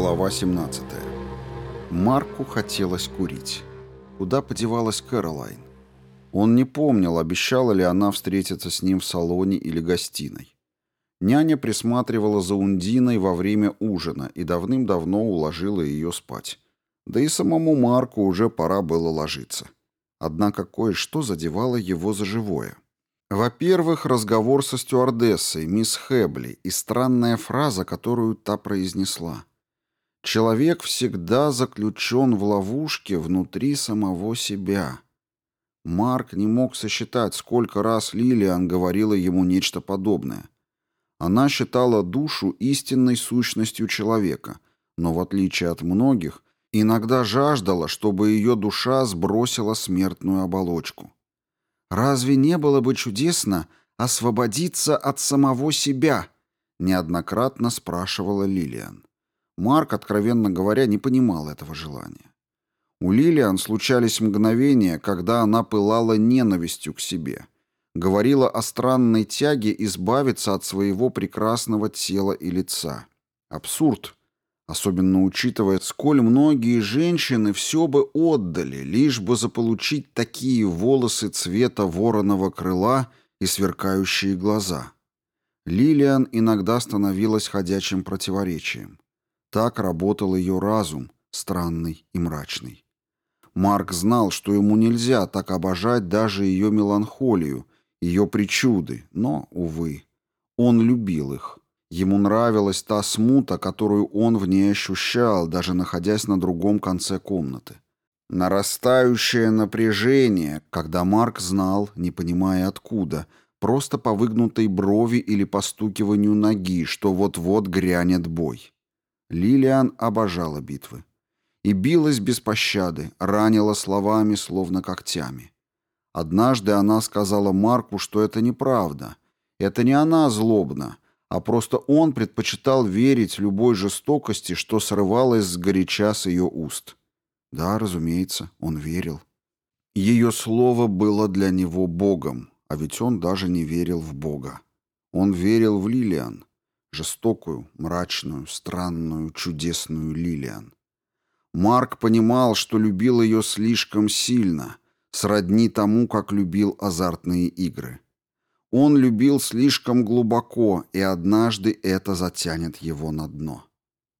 Глава 17. Марку хотелось курить. Куда подевалась Кэролайн? Он не помнил, обещала ли она встретиться с ним в салоне или гостиной. Няня присматривала за Ундиной во время ужина и давным-давно уложила ее спать. Да и самому Марку уже пора было ложиться. Однако кое-что задевало его за живое. Во-первых, разговор со стюардессой, мисс Хэбли, и странная фраза, которую та произнесла. Человек всегда заключен в ловушке внутри самого себя. Марк не мог сосчитать, сколько раз Лилиан говорила ему нечто подобное. Она считала душу истинной сущностью человека, но в отличие от многих, иногда жаждала, чтобы ее душа сбросила смертную оболочку. «Разве не было бы чудесно освободиться от самого себя?» неоднократно спрашивала Лилиан. Марк, откровенно говоря, не понимал этого желания. У Лилиан случались мгновения, когда она пылала ненавистью к себе, говорила о странной тяге избавиться от своего прекрасного тела и лица. Абсурд, особенно учитывая, сколь многие женщины все бы отдали, лишь бы заполучить такие волосы цвета вороного крыла и сверкающие глаза. Лилиан иногда становилась ходячим противоречием. Так работал ее разум, странный и мрачный. Марк знал, что ему нельзя так обожать даже ее меланхолию, ее причуды, но, увы, он любил их. Ему нравилась та смута, которую он в ней ощущал, даже находясь на другом конце комнаты. Нарастающее напряжение, когда Марк знал, не понимая откуда, просто по выгнутой брови или постукиванию ноги, что вот-вот грянет бой. Лилиан обожала битвы. И билась без пощады, ранила словами, словно когтями. Однажды она сказала Марку, что это неправда. Это не она злобна, а просто он предпочитал верить любой жестокости, что срывалось с горяча с ее уст. Да, разумеется, он верил. Ее слово было для него Богом, а ведь он даже не верил в Бога. Он верил в Лилиан — жестокую, мрачную, странную, чудесную Лилиан. Марк понимал, что любил ее слишком сильно, сродни тому, как любил азартные игры. Он любил слишком глубоко, и однажды это затянет его на дно.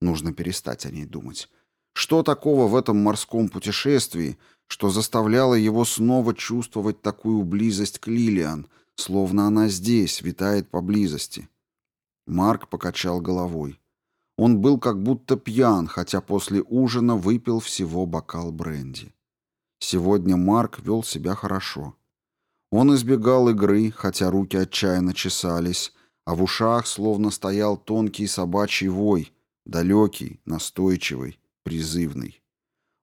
Нужно перестать о ней думать. Что такого в этом морском путешествии, что заставляло его снова чувствовать такую близость к Лилиан, словно она здесь, витает поблизости? — Марк покачал головой. Он был как будто пьян, хотя после ужина выпил всего бокал бренди. Сегодня Марк вел себя хорошо. Он избегал игры, хотя руки отчаянно чесались, а в ушах словно стоял тонкий собачий вой, далекий, настойчивый, призывный.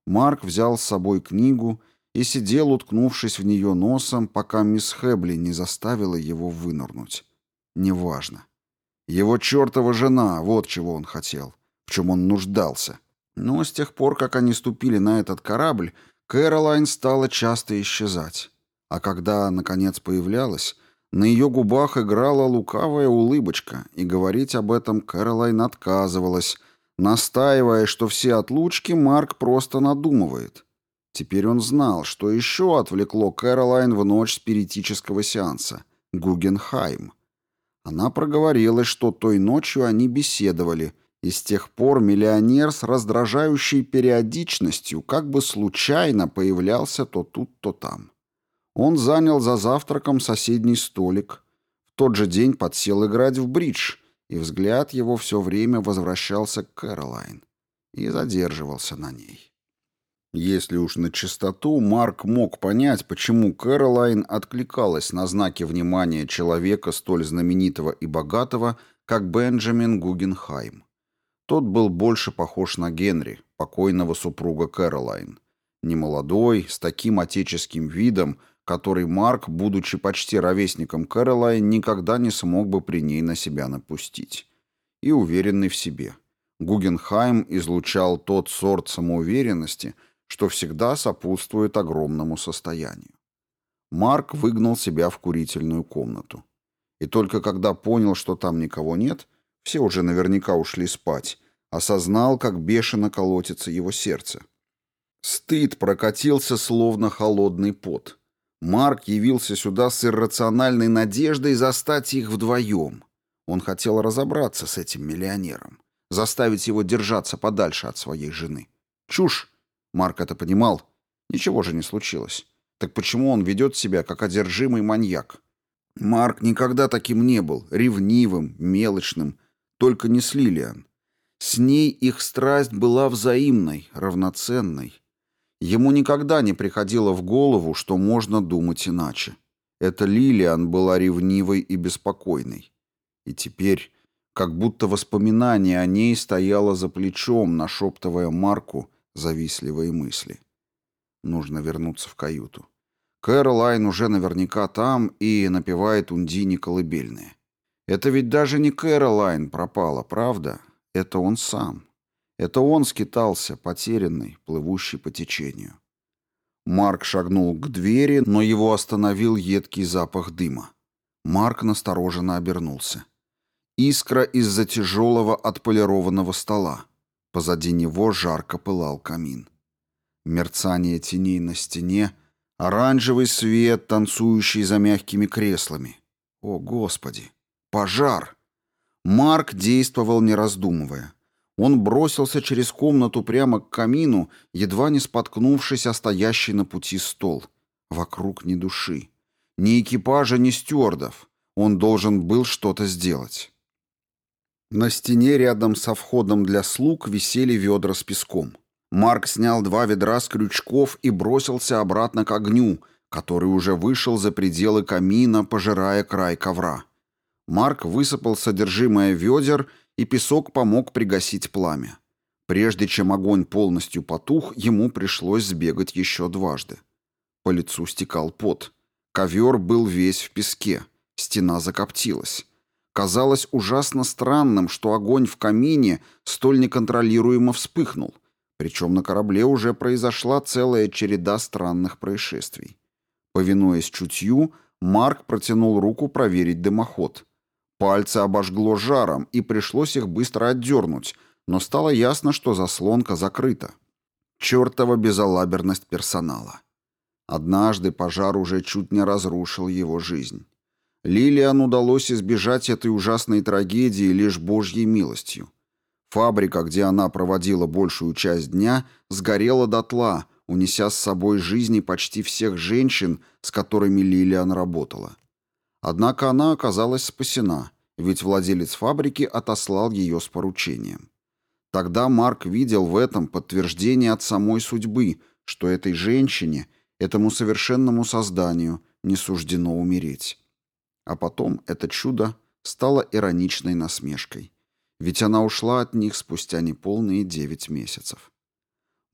Марк взял с собой книгу и сидел, уткнувшись в нее носом, пока мисс Хэбли не заставила его вынырнуть. Неважно. Его чертова жена, вот чего он хотел, в чем он нуждался. Но с тех пор, как они ступили на этот корабль, Кэролайн стала часто исчезать. А когда, наконец, появлялась, на ее губах играла лукавая улыбочка, и говорить об этом Кэролайн отказывалась, настаивая, что все отлучки Марк просто надумывает. Теперь он знал, что еще отвлекло Кэролайн в ночь спиритического сеанса — Гугенхайм — она проговорилась, что той ночью они беседовали, и с тех пор миллионер с раздражающей периодичностью как бы случайно появлялся то тут, то там. Он занял за завтраком соседний столик. В тот же день подсел играть в бридж, и взгляд его все время возвращался к Кэролайн и задерживался на ней. Если уж на чистоту, Марк мог понять, почему Кэролайн откликалась на знаки внимания человека столь знаменитого и богатого, как Бенджамин Гугенхайм. Тот был больше похож на Генри, покойного супруга Кэролайн. Немолодой, с таким отеческим видом, который Марк, будучи почти ровесником Кэролайн, никогда не смог бы при ней на себя напустить. И уверенный в себе. Гугенхайм излучал тот сорт самоуверенности – что всегда сопутствует огромному состоянию. Марк выгнал себя в курительную комнату. И только когда понял, что там никого нет, все уже наверняка ушли спать, осознал, как бешено колотится его сердце. Стыд прокатился, словно холодный пот. Марк явился сюда с иррациональной надеждой застать их вдвоем. Он хотел разобраться с этим миллионером, заставить его держаться подальше от своей жены. Чушь! Марк это понимал. Ничего же не случилось. Так почему он ведет себя как одержимый маньяк? Марк никогда таким не был, ревнивым, мелочным, только не с Лилиан. С ней их страсть была взаимной, равноценной. Ему никогда не приходило в голову, что можно думать иначе. Это Лилиан была ревнивой и беспокойной. И теперь, как будто воспоминание о ней стояло за плечом, нашептывая Марку — завистливо мысли. Нужно вернуться в каюту. Кэролайн уже наверняка там и напевает Ундине колыбельные. Это ведь даже не Кэролайн пропала, правда? Это он сам. Это он скитался, потерянный, плывущий по течению. Марк шагнул к двери, но его остановил едкий запах дыма. Марк настороженно обернулся. Искра из-за тяжелого отполированного стола. Позади него жарко пылал камин. Мерцание теней на стене, оранжевый свет, танцующий за мягкими креслами. О, Господи! Пожар! Марк действовал не раздумывая. Он бросился через комнату прямо к камину, едва не споткнувшись о стоящий на пути стол. Вокруг ни души. Ни экипажа, ни стюардов. Он должен был что-то сделать. На стене рядом со входом для слуг висели ведра с песком. Марк снял два ведра с крючков и бросился обратно к огню, который уже вышел за пределы камина, пожирая край ковра. Марк высыпал содержимое ведер, и песок помог пригасить пламя. Прежде чем огонь полностью потух, ему пришлось сбегать еще дважды. По лицу стекал пот. Ковер был весь в песке. Стена закоптилась. Казалось ужасно странным, что огонь в камине столь неконтролируемо вспыхнул. Причем на корабле уже произошла целая череда странных происшествий. Повинуясь чутью, Марк протянул руку проверить дымоход. Пальцы обожгло жаром, и пришлось их быстро отдернуть, но стало ясно, что заслонка закрыта. Чертова безалаберность персонала. Однажды пожар уже чуть не разрушил его жизнь. Лилиан удалось избежать этой ужасной трагедии лишь Божьей милостью. Фабрика, где она проводила большую часть дня, сгорела дотла, унеся с собой жизни почти всех женщин, с которыми Лилиан работала. Однако она оказалась спасена, ведь владелец фабрики отослал ее с поручением. Тогда Марк видел в этом подтверждение от самой судьбы, что этой женщине, этому совершенному созданию, не суждено умереть. А потом это чудо стало ироничной насмешкой. Ведь она ушла от них спустя неполные девять месяцев.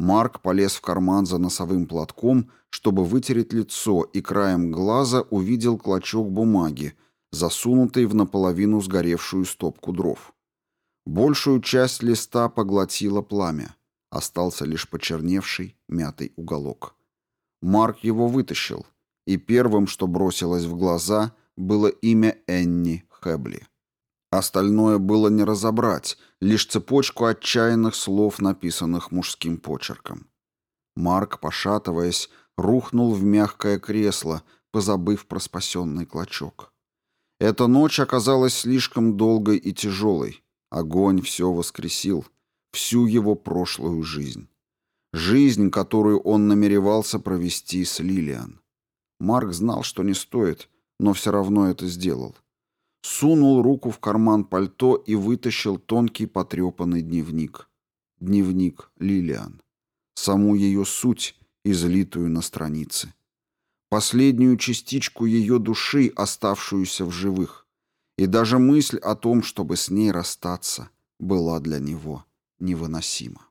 Марк полез в карман за носовым платком, чтобы вытереть лицо, и краем глаза увидел клочок бумаги, засунутый в наполовину сгоревшую стопку дров. Большую часть листа поглотило пламя. Остался лишь почерневший, мятый уголок. Марк его вытащил, и первым, что бросилось в глаза – было имя Энни Хэбли. Остальное было не разобрать, лишь цепочку отчаянных слов, написанных мужским почерком. Марк, пошатываясь, рухнул в мягкое кресло, позабыв про спасенный клочок. Эта ночь оказалась слишком долгой и тяжелой. Огонь все воскресил, всю его прошлую жизнь. Жизнь, которую он намеревался провести с Лилиан. Марк знал, что не стоит – но все равно это сделал. Сунул руку в карман пальто и вытащил тонкий потрепанный дневник. Дневник Лилиан. Саму ее суть, излитую на странице. Последнюю частичку ее души, оставшуюся в живых. И даже мысль о том, чтобы с ней расстаться, была для него невыносима.